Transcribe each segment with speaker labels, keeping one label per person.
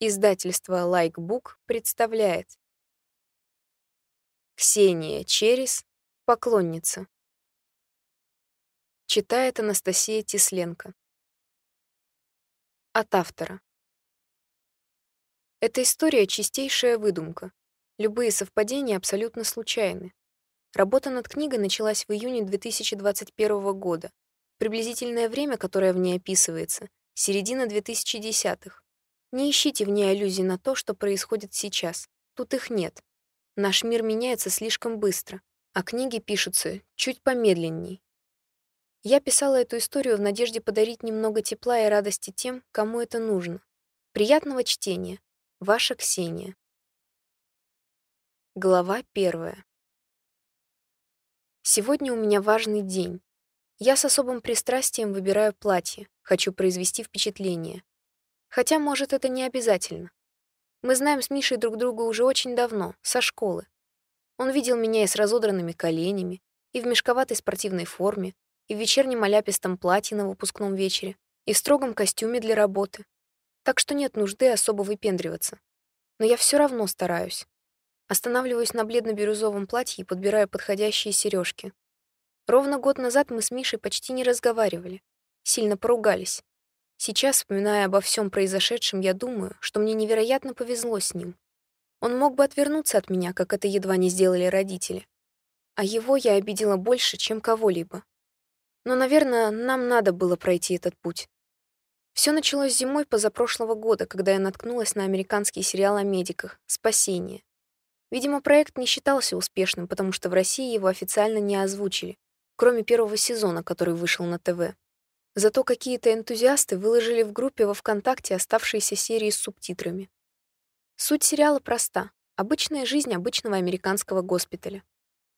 Speaker 1: Издательство Лайкбук представляет Ксения Черес, поклонница. Читает Анастасия Тесленко. От автора. Эта история — чистейшая выдумка. Любые совпадения абсолютно случайны. Работа над книгой началась в июне 2021 года. Приблизительное время, которое в ней описывается — середина 2010-х. Не ищите в ней аллюзий на то, что происходит сейчас. Тут их нет. Наш мир меняется слишком быстро, а книги пишутся чуть помедленней. Я писала эту историю в надежде подарить немного тепла и радости тем, кому это нужно. Приятного чтения. Ваша Ксения. Глава первая. Сегодня у меня важный день. Я с особым пристрастием выбираю платье, хочу произвести впечатление. Хотя, может, это не обязательно. Мы знаем с Мишей друг друга уже очень давно, со школы. Он видел меня и с разодранными коленями, и в мешковатой спортивной форме, и в вечернем оляпистом платье на выпускном вечере, и в строгом костюме для работы. Так что нет нужды особо выпендриваться. Но я все равно стараюсь. Останавливаюсь на бледно-бирюзовом платье и подбираю подходящие сережки. Ровно год назад мы с Мишей почти не разговаривали. Сильно поругались. Сейчас, вспоминая обо всем произошедшем, я думаю, что мне невероятно повезло с ним. Он мог бы отвернуться от меня, как это едва не сделали родители. А его я обидела больше, чем кого-либо. Но, наверное, нам надо было пройти этот путь. Все началось зимой позапрошлого года, когда я наткнулась на американский сериал о медиках «Спасение». Видимо, проект не считался успешным, потому что в России его официально не озвучили, кроме первого сезона, который вышел на ТВ. Зато какие-то энтузиасты выложили в группе во ВКонтакте оставшиеся серии с субтитрами. Суть сериала проста. Обычная жизнь обычного американского госпиталя.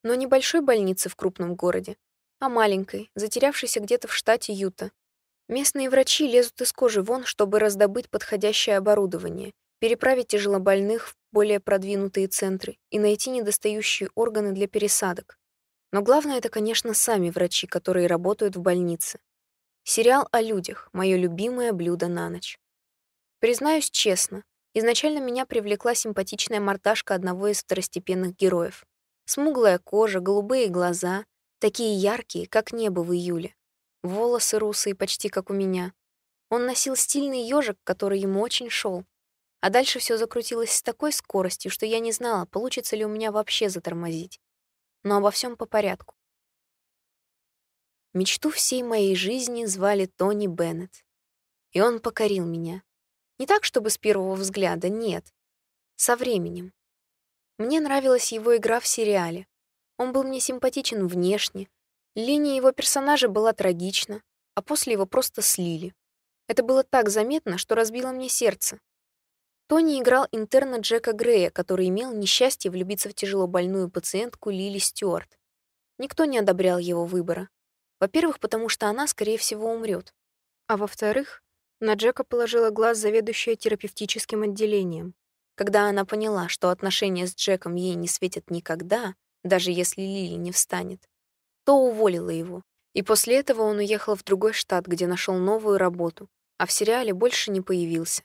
Speaker 1: Но не большой больницы в крупном городе, а маленькой, затерявшейся где-то в штате Юта. Местные врачи лезут из кожи вон, чтобы раздобыть подходящее оборудование, переправить тяжелобольных в более продвинутые центры и найти недостающие органы для пересадок. Но главное — это, конечно, сами врачи, которые работают в больнице. Сериал о людях — мое любимое блюдо на ночь. Признаюсь честно, изначально меня привлекла симпатичная мордашка одного из второстепенных героев. Смуглая кожа, голубые глаза, такие яркие, как небо в июле. Волосы русые, почти как у меня. Он носил стильный ежик, который ему очень шел. А дальше все закрутилось с такой скоростью, что я не знала, получится ли у меня вообще затормозить. Но обо всем по порядку. Мечту всей моей жизни звали Тони Беннет. И он покорил меня. Не так, чтобы с первого взгляда, нет. Со временем. Мне нравилась его игра в сериале. Он был мне симпатичен внешне. Линия его персонажа была трагична, а после его просто слили. Это было так заметно, что разбило мне сердце. Тони играл интерна Джека Грея, который имел несчастье влюбиться в тяжело больную пациентку Лили Стюарт. Никто не одобрял его выбора. Во-первых, потому что она, скорее всего, умрет. А во-вторых, на Джека положила глаз заведующая терапевтическим отделением. Когда она поняла, что отношения с Джеком ей не светят никогда, даже если Лили не встанет, то уволила его. И после этого он уехал в другой штат, где нашел новую работу, а в сериале больше не появился.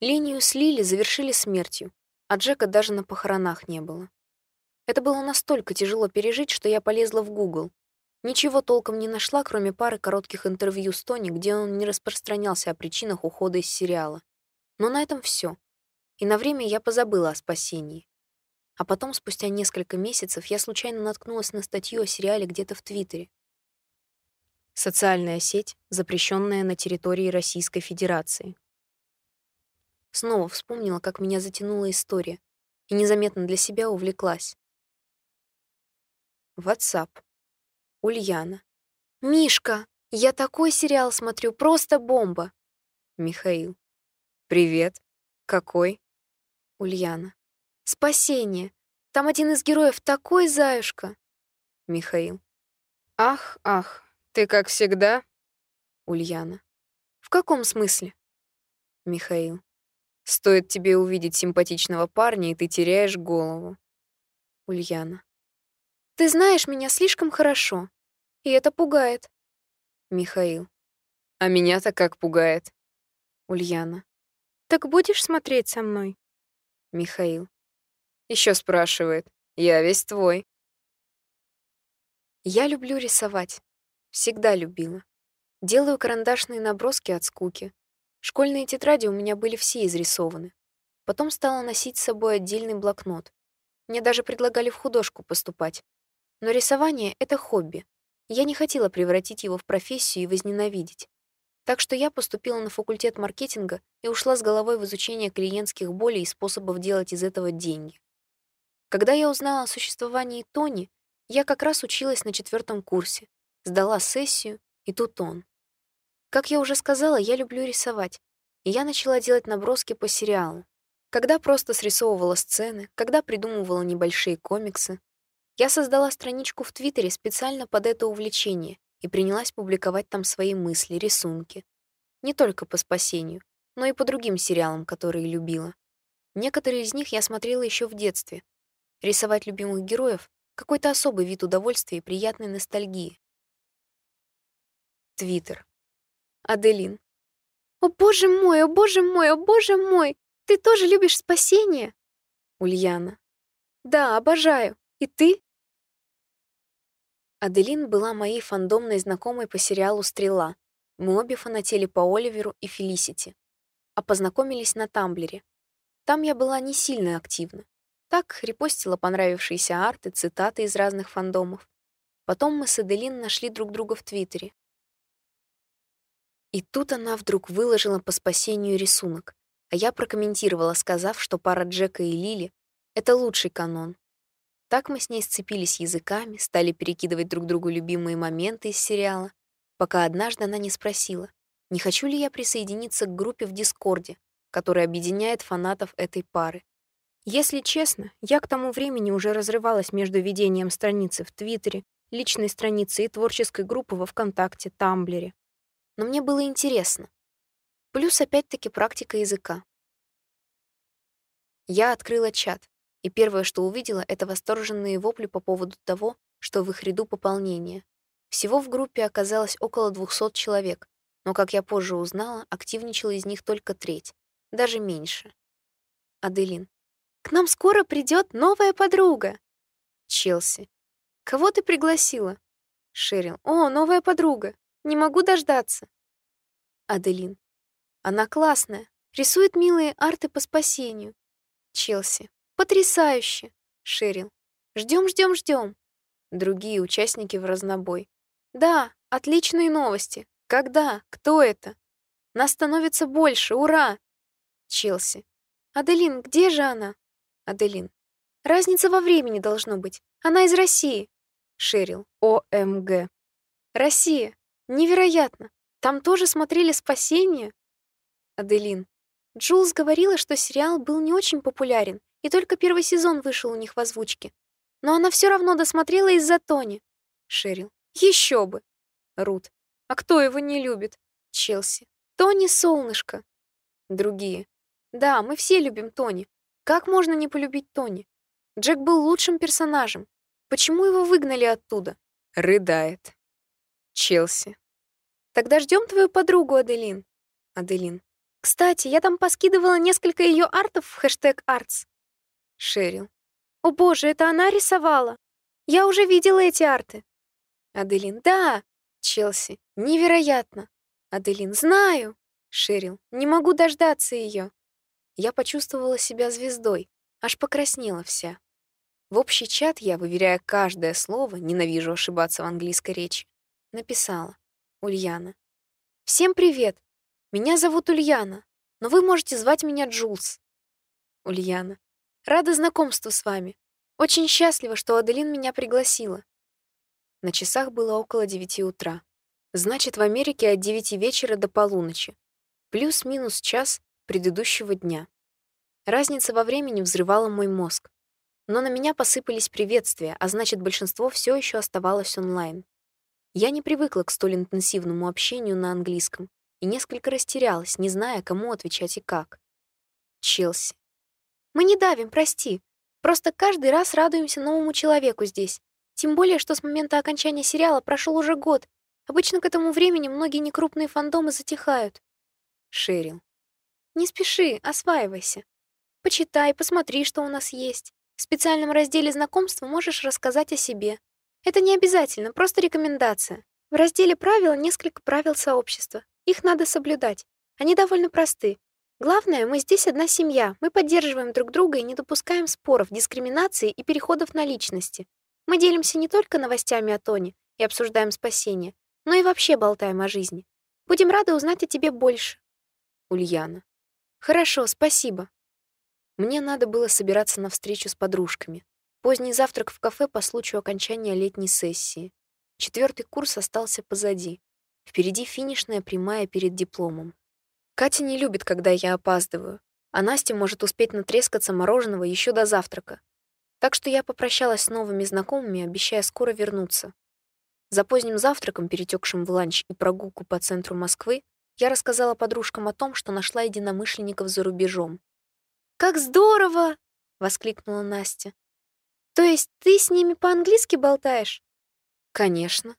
Speaker 1: Линию с Лили завершили смертью, а Джека даже на похоронах не было. Это было настолько тяжело пережить, что я полезла в Google Ничего толком не нашла, кроме пары коротких интервью с Тони, где он не распространялся о причинах ухода из сериала. Но на этом все. И на время я позабыла о спасении. А потом, спустя несколько месяцев, я случайно наткнулась на статью о сериале где-то в Твиттере. Социальная сеть, запрещенная на территории Российской Федерации. Снова вспомнила, как меня затянула история, и незаметно для себя увлеклась. WhatsApp. Ульяна. «Мишка, я такой сериал смотрю, просто бомба!» Михаил. «Привет. Какой?» Ульяна. «Спасение. Там один из героев такой заюшка!» Михаил. «Ах, ах, ты как всегда?» Ульяна. «В каком смысле?» Михаил. «Стоит тебе увидеть симпатичного парня, и ты теряешь голову». Ульяна. «Ты знаешь меня слишком хорошо. И это пугает. Михаил. А меня-то как пугает? Ульяна. Так будешь смотреть со мной?
Speaker 2: Михаил. Еще спрашивает. Я весь твой.
Speaker 1: Я люблю рисовать. Всегда любила. Делаю карандашные наброски от скуки. Школьные тетради у меня были все изрисованы. Потом стала носить с собой отдельный блокнот. Мне даже предлагали в художку поступать. Но рисование — это хобби. Я не хотела превратить его в профессию и возненавидеть. Так что я поступила на факультет маркетинга и ушла с головой в изучение клиентских болей и способов делать из этого деньги. Когда я узнала о существовании Тони, я как раз училась на четвертом курсе, сдала сессию, и тут он. Как я уже сказала, я люблю рисовать, и я начала делать наброски по сериалу. Когда просто срисовывала сцены, когда придумывала небольшие комиксы. Я создала страничку в Твиттере специально под это увлечение и принялась публиковать там свои мысли, рисунки. Не только по спасению, но и по другим сериалам, которые любила. Некоторые из них я смотрела еще в детстве. Рисовать любимых героев какой-то особый вид удовольствия и приятной ностальгии. Твиттер. Аделин. «О, боже мой, о, боже мой, о, боже мой! Ты тоже любишь спасение?» Ульяна. «Да, обожаю. И ты?» Аделин была моей фандомной знакомой по сериалу «Стрела». Мы обе фанатели по Оливеру и Фелисити. А познакомились на Тамблере. Там я была не сильно активна. Так репостила понравившиеся арты, цитаты из разных фандомов. Потом мы с Аделин нашли друг друга в Твиттере. И тут она вдруг выложила по спасению рисунок, а я прокомментировала, сказав, что пара Джека и Лили — это лучший канон. Так мы с ней сцепились языками, стали перекидывать друг другу любимые моменты из сериала, пока однажды она не спросила, не хочу ли я присоединиться к группе в Дискорде, которая объединяет фанатов этой пары. Если честно, я к тому времени уже разрывалась между ведением страницы в Твиттере, личной страницы и творческой группы во ВКонтакте, Тамблере. Но мне было интересно. Плюс опять-таки практика языка. Я открыла чат, и первое, что увидела, это восторженные вопли по поводу того, что в их ряду пополнение. Всего в группе оказалось около 200 человек, но, как я позже узнала, активничала из них только треть, даже меньше. Аделин. К нам скоро придет новая подруга. Челси. Кого ты пригласила? Шерил. О, новая подруга. Не могу дождаться. Аделин. Она классная. Рисует милые арты по спасению. Челси. Потрясающе. Шерил. Ждем, ждем, ждем. Другие участники в разнобой. Да, отличные новости. Когда? Кто это? Нас становится больше. Ура! Челси. Аделин, где же она? Аделин. Разница во времени должно быть. Она из России. Шерил. ОМГ. Россия. Невероятно. Там тоже смотрели «Спасение»? Аделин. Джулс говорила, что сериал был не очень популярен, и только первый сезон вышел у них в озвучке. Но она все равно досмотрела из-за Тони. Шерил. Еще бы. Рут. А кто его не любит? Челси. Тони солнышко. Другие. Да, мы все любим Тони. Как можно не полюбить Тони? Джек был лучшим персонажем. Почему его выгнали оттуда? Рыдает. Челси. Тогда ждем твою подругу, Аделин. Аделин. Кстати, я там поскидывала несколько ее артов в хэштег артс. Шерил. О боже, это она рисовала. Я уже видела эти арты. Аделин. Да. Челси. Невероятно. Аделин. Знаю. Шерил. Не могу дождаться ее. Я почувствовала себя звездой, аж покраснела вся. В общий чат я, выверяя каждое слово, ненавижу ошибаться в английской речи, написала Ульяна. «Всем привет! Меня зовут Ульяна, но вы можете звать меня Джулс». Ульяна. «Рада знакомству с вами. Очень счастлива, что Аделин меня пригласила». На часах было около девяти утра. Значит, в Америке от девяти вечера до полуночи. Плюс-минус час предыдущего дня. Разница во времени взрывала мой мозг. Но на меня посыпались приветствия, а значит, большинство все еще оставалось онлайн. Я не привыкла к столь интенсивному общению на английском и несколько растерялась, не зная, кому отвечать и как. Челси. «Мы не давим, прости. Просто каждый раз радуемся новому человеку здесь. Тем более, что с момента окончания сериала прошел уже год. Обычно к этому времени многие некрупные фандомы затихают». Шерил. Не спеши, осваивайся. Почитай, посмотри, что у нас есть. В специальном разделе знакомства можешь рассказать о себе. Это не обязательно, просто рекомендация. В разделе правила несколько правил сообщества. Их надо соблюдать. Они довольно просты. Главное, мы здесь одна семья. Мы поддерживаем друг друга и не допускаем споров, дискриминации и переходов на личности. Мы делимся не только новостями о Тоне и обсуждаем спасение, но и вообще болтаем о жизни. Будем рады узнать о тебе больше.
Speaker 2: Ульяна.
Speaker 1: Хорошо, спасибо.
Speaker 2: Мне надо было собираться на встречу с подружками. Поздний завтрак в кафе по случаю окончания летней сессии. Четвертый курс остался позади. Впереди финишная прямая перед дипломом. Катя не любит, когда я опаздываю, а Настя может успеть натрескаться мороженого еще до завтрака. Так что я попрощалась с новыми знакомыми, обещая скоро вернуться. За поздним завтраком, перетекшим в ланч и прогулку по центру Москвы, я рассказала подружкам о том, что нашла единомышленников за рубежом.
Speaker 1: «Как здорово!» — воскликнула Настя. «То есть ты с ними по-английски болтаешь?»
Speaker 2: «Конечно».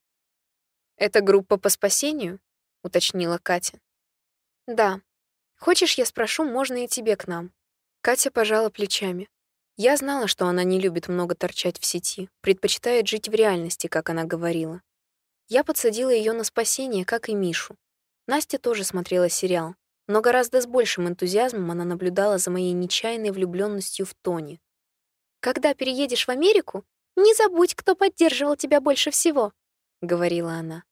Speaker 2: «Это группа по спасению?» — уточнила Катя.
Speaker 1: «Да. Хочешь, я спрошу, можно и тебе к нам?»
Speaker 2: Катя пожала плечами. Я знала, что она не любит много торчать в сети, предпочитает жить в реальности, как она говорила. Я подсадила ее на спасение, как и Мишу. Настя тоже смотрела сериал, но гораздо с большим энтузиазмом она наблюдала за моей нечаянной влюбленностью в Тони.
Speaker 1: «Когда переедешь в Америку, не забудь, кто поддерживал тебя больше всего», —
Speaker 2: говорила она.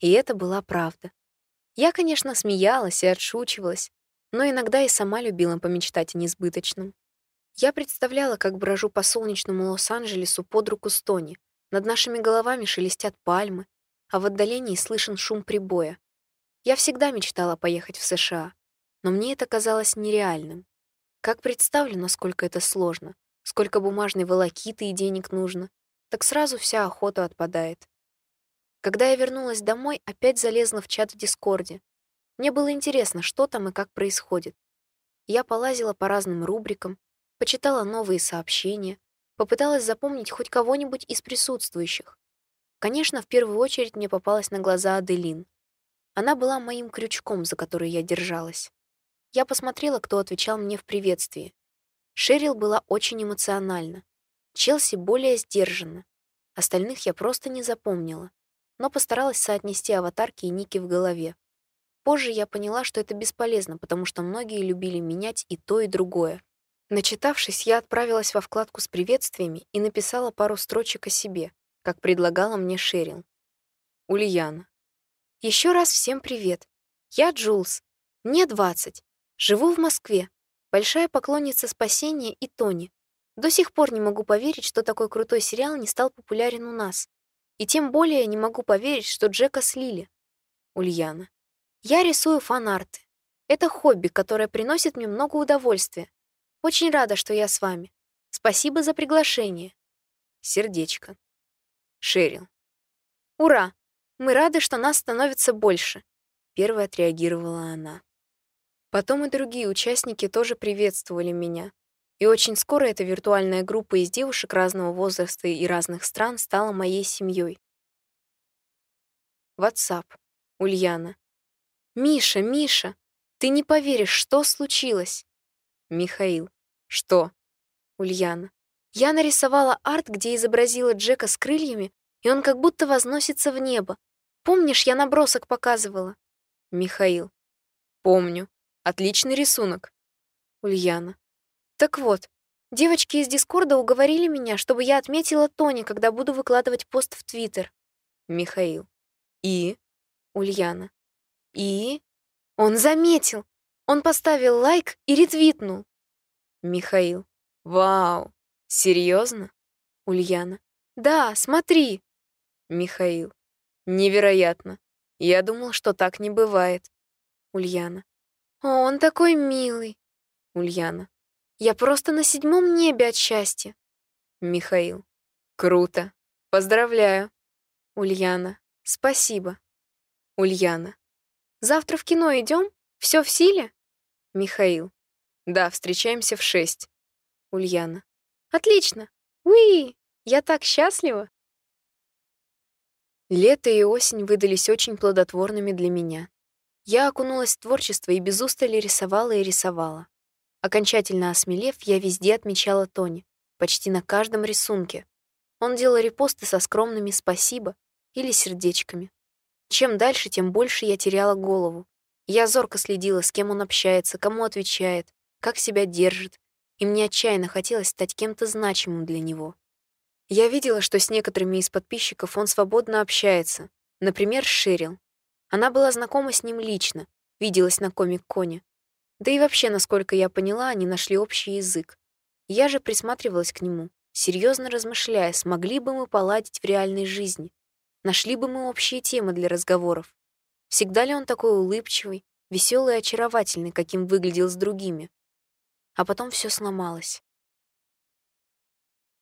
Speaker 2: И это была правда. Я, конечно, смеялась и отшучивалась, но иногда и сама любила помечтать о несбыточном. Я представляла, как брожу по солнечному Лос-Анджелесу под руку с. Над нашими головами шелестят пальмы, а в отдалении слышен шум прибоя. Я всегда мечтала поехать в США, но мне это казалось нереальным. Как представлю, насколько это сложно, сколько бумажной волокиты и денег нужно, так сразу вся охота отпадает. Когда я вернулась домой, опять залезла в чат в Дискорде. Мне было интересно, что там и как происходит. Я полазила по разным рубрикам, почитала новые сообщения, попыталась запомнить хоть кого-нибудь из присутствующих. Конечно, в первую очередь мне попалась на глаза Аделин. Она была моим крючком, за который я держалась. Я посмотрела, кто отвечал мне в приветствии. Шерил была очень эмоциональна. Челси более сдержанно. Остальных я просто не запомнила, но постаралась соотнести аватарки и ники в голове. Позже я поняла, что это бесполезно, потому что многие любили менять и то, и другое. Начитавшись, я отправилась во вкладку с приветствиями и написала пару строчек о себе, как предлагала мне Шерил. Ульяна. Еще раз всем привет. Я Джулс. Мне 20. Живу в Москве. Большая поклонница спасения и Тони. До сих пор не могу поверить, что такой крутой сериал не стал популярен у нас. И тем более не могу поверить, что Джека слили. Ульяна. Я рисую фан-арты. Это хобби, которое приносит мне много удовольствия. Очень рада, что я с вами. Спасибо за приглашение. Сердечко. Шерил. Ура! Мы рады, что нас становится больше. Первая отреагировала она. Потом и другие участники тоже приветствовали меня. И очень скоро эта виртуальная группа из девушек разного возраста и разных стран стала моей семьей. WhatsApp. Ульяна. «Миша, Миша, ты не поверишь, что случилось?» Михаил. «Что?» Ульяна. «Я нарисовала арт, где изобразила Джека с крыльями, и он как будто возносится в небо. Помнишь, я набросок показывала?» Михаил. «Помню. Отличный рисунок». Ульяна. «Так вот, девочки из Дискорда уговорили меня, чтобы я отметила Тони, когда буду выкладывать пост в Твиттер». Михаил. «И?» Ульяна. «И?» «Он заметил. Он поставил лайк и ретвитнул». Михаил. «Вау! Серьезно?» Ульяна. «Да, смотри». Михаил. Невероятно. Я думал, что так не бывает. Ульяна. О, он такой милый. Ульяна. Я просто на седьмом небе от счастья. Михаил. Круто. Поздравляю. Ульяна. Спасибо. Ульяна. Завтра в кино идем? Все в силе? Михаил. Да, встречаемся в шесть. Ульяна. Отлично. Уи, я так счастлива. Лето и осень выдались очень плодотворными для меня.
Speaker 1: Я окунулась в творчество и без устали рисовала и рисовала. Окончательно осмелев, я везде отмечала Тони, почти на каждом рисунке. Он делал репосты со скромными «спасибо» или сердечками. Чем дальше, тем больше я теряла голову. Я зорко следила, с кем он общается, кому отвечает, как себя держит, и мне отчаянно хотелось стать кем-то значимым для него. Я видела, что с некоторыми из подписчиков он свободно общается, например, с Шерил. Она была знакома с ним лично, виделась на комик-коне. Да и вообще, насколько я поняла, они нашли общий язык. Я же присматривалась к нему, серьезно размышляя, смогли бы мы поладить в реальной жизни, нашли бы мы общие темы для разговоров. Всегда ли он такой улыбчивый, веселый и очаровательный, каким выглядел с другими? А потом все сломалось.